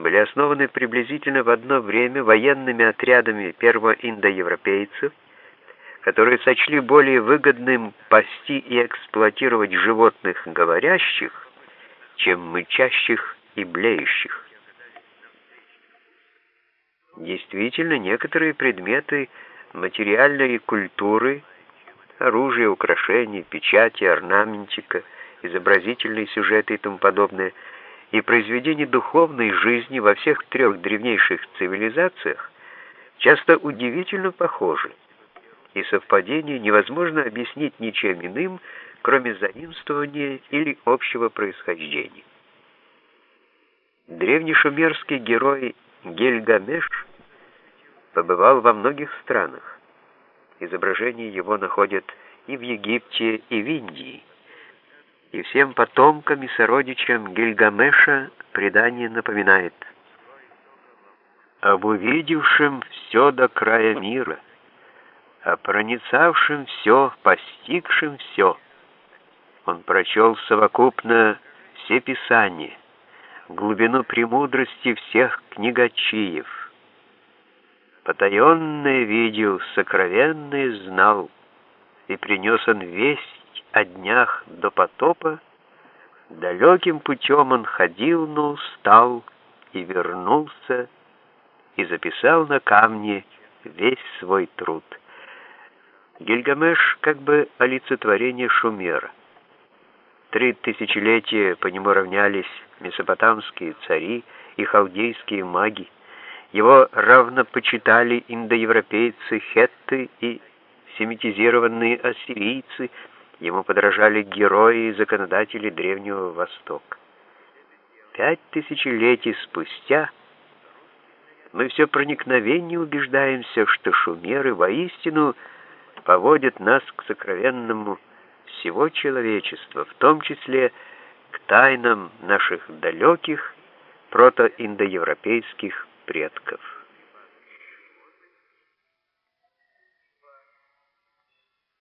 были основаны приблизительно в одно время военными отрядами первоиндоевропейцев, которые сочли более выгодным пасти и эксплуатировать животных говорящих, чем мычащих и блеющих. Действительно, некоторые предметы материальной культуры, оружие, украшения, печати, орнаментика, изобразительные сюжеты и тому подобное, и произведения духовной жизни во всех трех древнейших цивилизациях часто удивительно похожи, и совпадение невозможно объяснить ничем иным, кроме заимствования или общего происхождения. Древний шумерский герой Гильгамеш побывал во многих странах. Изображения его находят и в Египте, и в Индии. И всем потомкам и сородичам Гильгамеша предание напоминает об увидевшем все до края мира, о проницавшем все, постигшем все. Он прочел совокупно все писания, глубину премудрости всех книгачиев. Потаенное видел, сокровенное знал, и принес он весть о днях до потопа, далеким путем он ходил, но устал, и вернулся, и записал на камне весь свой труд. Гильгамеш как бы олицетворение Шумера. Три тысячелетия по нему равнялись месопотамские цари и халдейские маги. Его равно почитали индоевропейцы, хетты и семитизированные ассирийцы, ему подражали герои и законодатели Древнего Востока. Пять тысячелетий спустя мы все проникновеннее убеждаемся, что шумеры воистину поводят нас к сокровенному всего человечества, в том числе к тайнам наших далеких протоиндоевропейских предков.